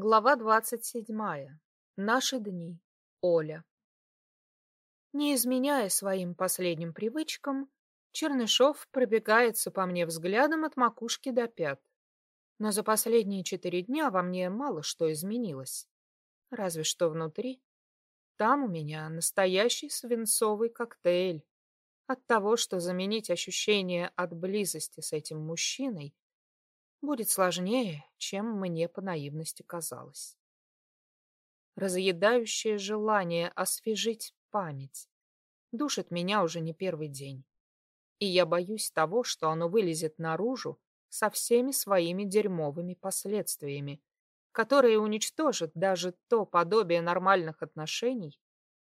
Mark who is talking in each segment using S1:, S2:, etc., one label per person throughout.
S1: Глава двадцать седьмая. Наши дни. Оля. Не изменяя своим последним привычкам, Чернышов пробегается по мне взглядом от макушки до пят. Но за последние четыре дня во мне мало что изменилось. Разве что внутри. Там у меня настоящий свинцовый коктейль. От того, что заменить ощущение от близости с этим мужчиной будет сложнее, чем мне по наивности казалось. Разъедающее желание освежить память душит меня уже не первый день. И я боюсь того, что оно вылезет наружу со всеми своими дерьмовыми последствиями, которые уничтожат даже то подобие нормальных отношений,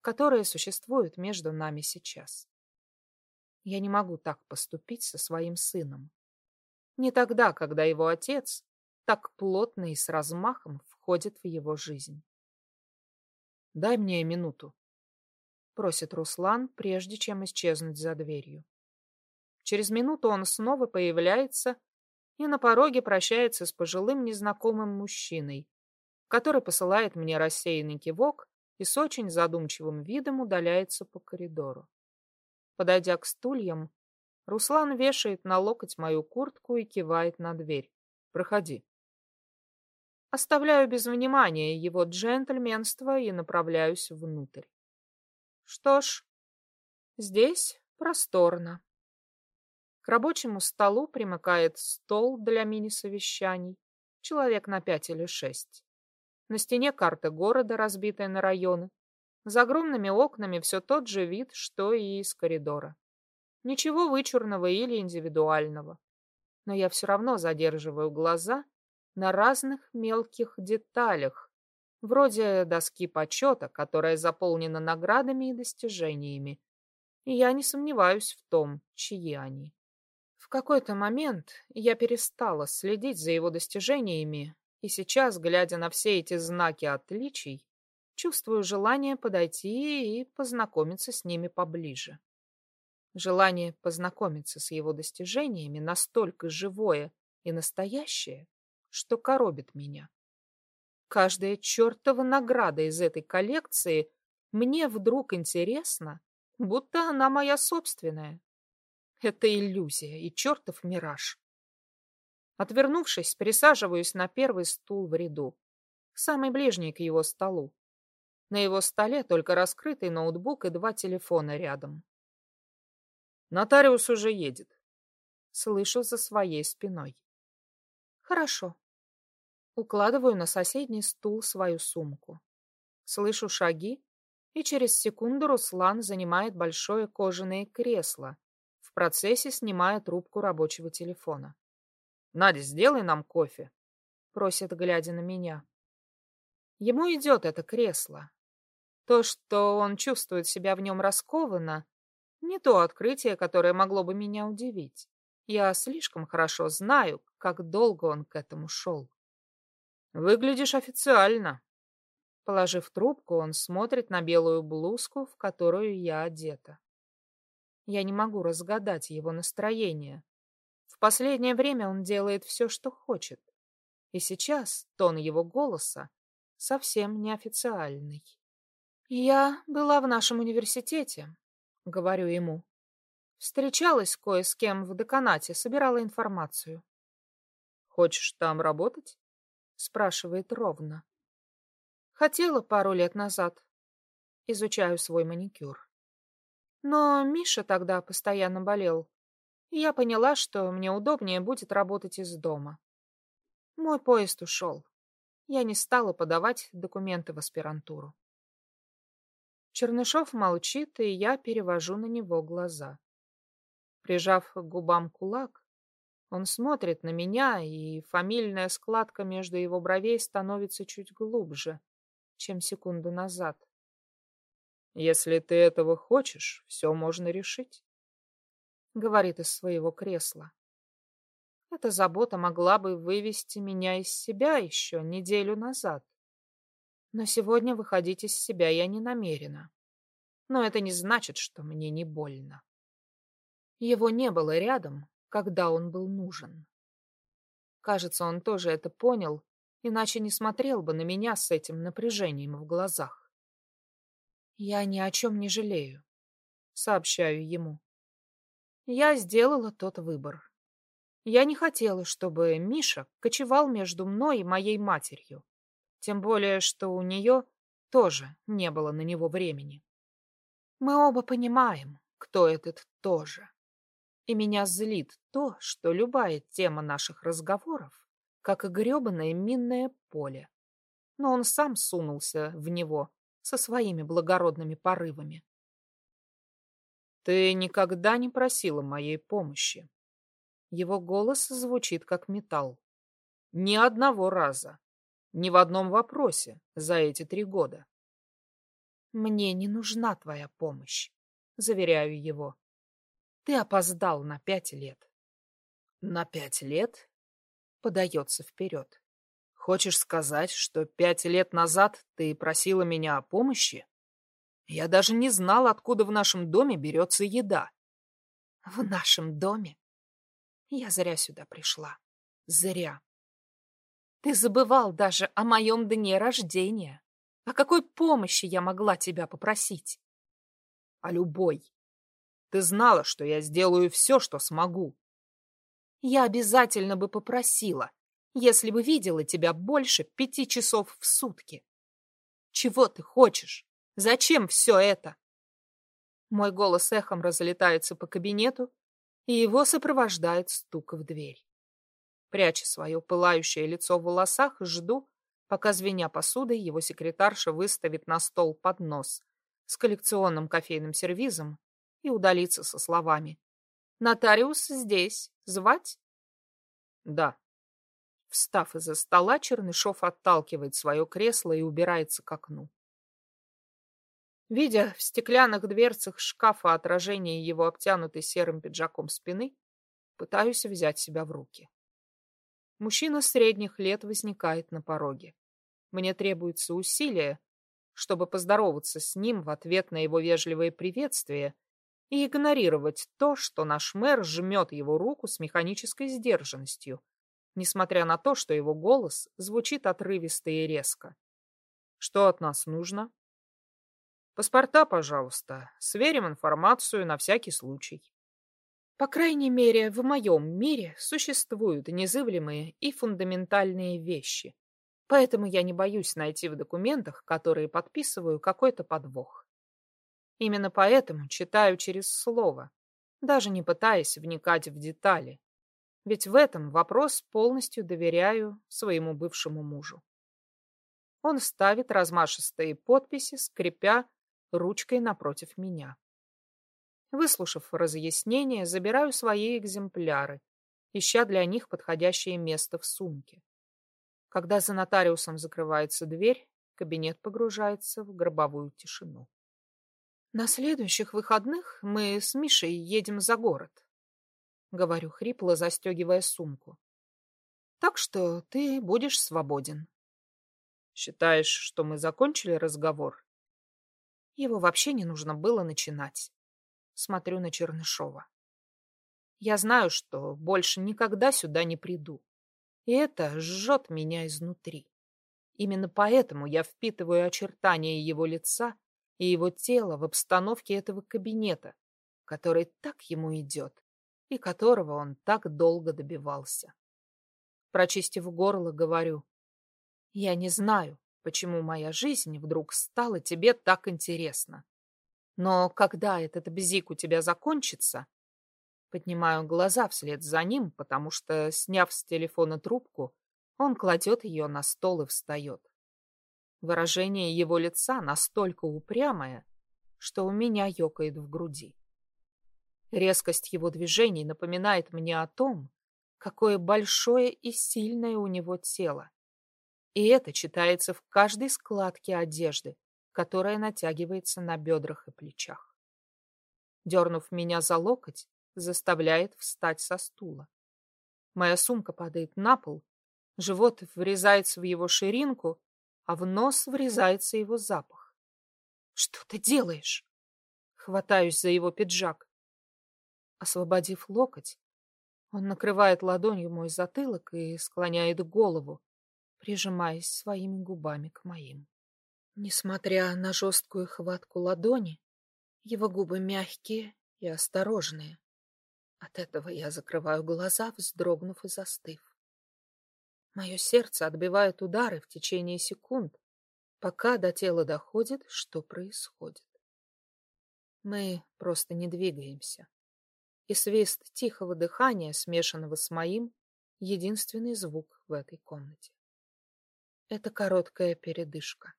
S1: которые существуют между нами сейчас. Я не могу так поступить со своим сыном. Не тогда, когда его отец так плотно и с размахом входит в его жизнь. «Дай мне минуту», — просит Руслан, прежде чем исчезнуть за дверью. Через минуту он снова появляется и на пороге прощается с пожилым незнакомым мужчиной, который посылает мне рассеянный кивок и с очень задумчивым видом удаляется по коридору. Подойдя к стульям, Руслан вешает на локоть мою куртку и кивает на дверь. «Проходи». Оставляю без внимания его джентльменство и направляюсь внутрь. Что ж, здесь просторно. К рабочему столу примыкает стол для мини-совещаний, человек на пять или шесть. На стене карта города, разбитая на районы. За огромными окнами все тот же вид, что и из коридора. Ничего вычурного или индивидуального. Но я все равно задерживаю глаза на разных мелких деталях, вроде доски почета, которая заполнена наградами и достижениями. И я не сомневаюсь в том, чьи они. В какой-то момент я перестала следить за его достижениями, и сейчас, глядя на все эти знаки отличий, чувствую желание подойти и познакомиться с ними поближе. Желание познакомиться с его достижениями настолько живое и настоящее, что коробит меня. Каждая чертова награда из этой коллекции мне вдруг интересна, будто она моя собственная. Это иллюзия и чертов мираж. Отвернувшись, присаживаюсь на первый стул в ряду, самый ближний к его столу. На его столе только раскрытый ноутбук и два телефона рядом. Нотариус уже едет. Слышу за своей спиной. Хорошо. Укладываю на соседний стул свою сумку. Слышу шаги, и через секунду Руслан занимает большое кожаное кресло, в процессе снимая трубку рабочего телефона. «Надя, сделай нам кофе», — просит, глядя на меня. Ему идет это кресло. То, что он чувствует себя в нем раскованно, не то открытие, которое могло бы меня удивить. Я слишком хорошо знаю, как долго он к этому шел. Выглядишь официально. Положив трубку, он смотрит на белую блузку, в которую я одета. Я не могу разгадать его настроение. В последнее время он делает все, что хочет. И сейчас тон его голоса совсем неофициальный. Я была в нашем университете, — говорю ему. Встречалась кое с кем в деканате, собирала информацию. «Хочешь там работать?» — спрашивает ровно. Хотела пару лет назад. Изучаю свой маникюр. Но Миша тогда постоянно болел. И я поняла, что мне удобнее будет работать из дома. Мой поезд ушел. Я не стала подавать документы в аспирантуру. Чернышов молчит, и я перевожу на него глаза. Прижав к губам кулак, он смотрит на меня, и фамильная складка между его бровей становится чуть глубже, чем секунду назад. «Если ты этого хочешь, все можно решить», — говорит из своего кресла. Эта забота могла бы вывести меня из себя еще неделю назад. Но сегодня выходить из себя я не намерена. Но это не значит, что мне не больно. Его не было рядом, когда он был нужен. Кажется, он тоже это понял иначе не смотрел бы на меня с этим напряжением в глазах. Я ни о чем не жалею, сообщаю ему. Я сделала тот выбор. Я не хотела, чтобы Миша кочевал между мной и моей матерью. Тем более, что у нее тоже не было на него времени. Мы оба понимаем, кто этот тоже. И меня злит то, что любая тема наших разговоров, как и гребаное минное поле. Но он сам сунулся в него со своими благородными порывами. Ты никогда не просила моей помощи. Его голос звучит как металл. Ни одного раза. Ни в одном вопросе за эти три года. Мне не нужна твоя помощь, заверяю его. Ты опоздал на пять лет. На пять лет? Подается вперед. Хочешь сказать, что пять лет назад ты просила меня о помощи? Я даже не знал, откуда в нашем доме берется еда. В нашем доме? Я зря сюда пришла. Зря. Ты забывал даже о моем дне рождения. О какой помощи я могла тебя попросить? О любой. Ты знала, что я сделаю все, что смогу. Я обязательно бы попросила, если бы видела тебя больше пяти часов в сутки. Чего ты хочешь? Зачем все это? Мой голос эхом разлетается по кабинету, и его сопровождает стук в дверь. Пряча свое пылающее лицо в волосах, жду, пока, звеня посудой, его секретарша выставит на стол поднос с коллекционным кофейным сервизом и удалится со словами «Нотариус здесь. Звать?» «Да». Встав из-за стола, Чернышов отталкивает свое кресло и убирается к окну. Видя в стеклянных дверцах шкафа отражение его обтянутой серым пиджаком спины, пытаюсь взять себя в руки. Мужчина средних лет возникает на пороге. Мне требуется усилие, чтобы поздороваться с ним в ответ на его вежливое приветствие и игнорировать то, что наш мэр жмет его руку с механической сдержанностью, несмотря на то, что его голос звучит отрывисто и резко. Что от нас нужно? Паспорта, пожалуйста. Сверим информацию на всякий случай. По крайней мере, в моем мире существуют незыблемые и фундаментальные вещи. Поэтому я не боюсь найти в документах, которые подписываю, какой-то подвох. Именно поэтому читаю через слово, даже не пытаясь вникать в детали. Ведь в этом вопрос полностью доверяю своему бывшему мужу. Он ставит размашистые подписи, скрипя ручкой напротив меня. Выслушав разъяснение, забираю свои экземпляры, ища для них подходящее место в сумке. Когда за нотариусом закрывается дверь, кабинет погружается в гробовую тишину. На следующих выходных мы с Мишей едем за город. Говорю хрипло, застегивая сумку. Так что ты будешь свободен. Считаешь, что мы закончили разговор? Его вообще не нужно было начинать. Смотрю на Чернышова. Я знаю, что больше никогда сюда не приду. И это жжет меня изнутри. Именно поэтому я впитываю очертания его лица и его тела в обстановке этого кабинета, который так ему идет и которого он так долго добивался. Прочистив горло, говорю, я не знаю, почему моя жизнь вдруг стала тебе так интересна. Но когда этот бзик у тебя закончится, поднимаю глаза вслед за ним, потому что, сняв с телефона трубку, он кладет ее на стол и встает. Выражение его лица настолько упрямое, что у меня ёкает в груди. Резкость его движений напоминает мне о том, какое большое и сильное у него тело. И это читается в каждой складке одежды, которая натягивается на бедрах и плечах. Дернув меня за локоть, заставляет встать со стула. Моя сумка падает на пол, живот врезается в его ширинку, а в нос врезается его запах. «Что ты делаешь?» Хватаюсь за его пиджак. Освободив локоть, он накрывает ладонью мой затылок и склоняет голову, прижимаясь своими губами к моим. Несмотря на жесткую хватку ладони, его губы мягкие и осторожные. От этого я закрываю глаза, вздрогнув и застыв. Мое сердце отбивает удары в течение секунд, пока до тела доходит, что происходит. Мы просто не двигаемся. И свист тихого дыхания, смешанного с моим, единственный звук в этой комнате. Это короткая передышка.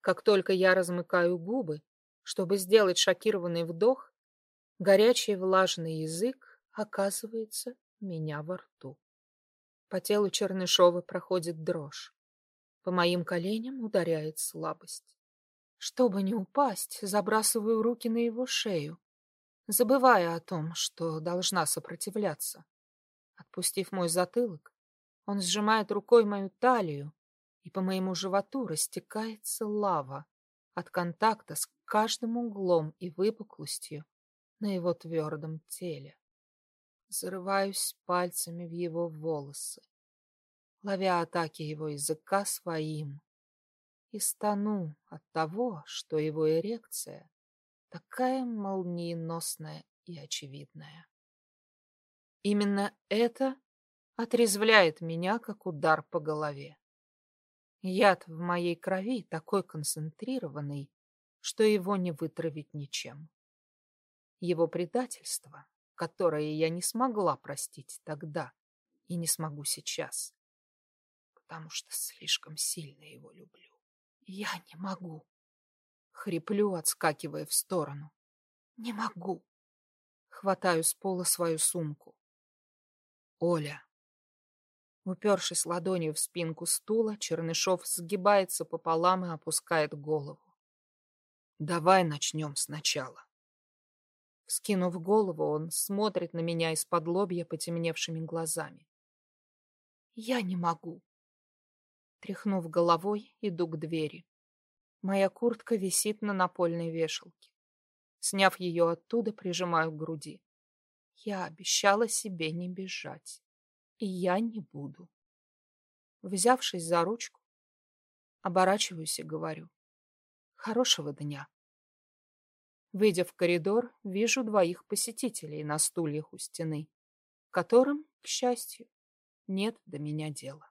S1: Как только я размыкаю губы, чтобы сделать шокированный вдох, горячий влажный язык оказывается у меня во рту. По телу Чернышова проходит дрожь. По моим коленям ударяет слабость. Чтобы не упасть, забрасываю руки на его шею, забывая о том, что должна сопротивляться. Отпустив мой затылок, он сжимает рукой мою талию, и по моему животу растекается лава от контакта с каждым углом и выпуклостью на его твердом теле. Зарываюсь пальцами в его волосы, ловя атаки его языка своим, и стану от того, что его эрекция такая молниеносная и очевидная. Именно это отрезвляет меня, как удар по голове. Яд в моей крови такой концентрированный, что его не вытравить ничем. Его предательство, которое я не смогла простить тогда и не смогу сейчас, потому что слишком сильно его люблю. Я не могу. Хриплю, отскакивая в сторону. Не могу. Хватаю с пола свою сумку. Оля. Упершись ладонью в спинку стула, Чернышов сгибается пополам и опускает голову. Давай начнем сначала. Скинув голову, он смотрит на меня из-под лобья потемневшими глазами. Я не могу. Тряхнув головой, иду к двери. Моя куртка висит на напольной вешалке. Сняв ее оттуда, прижимаю к груди. Я обещала себе не бежать. И я не буду. Взявшись за ручку, оборачиваюсь и говорю. Хорошего дня. Выйдя в коридор, вижу двоих посетителей на стульях у стены, которым, к счастью, нет до меня дела.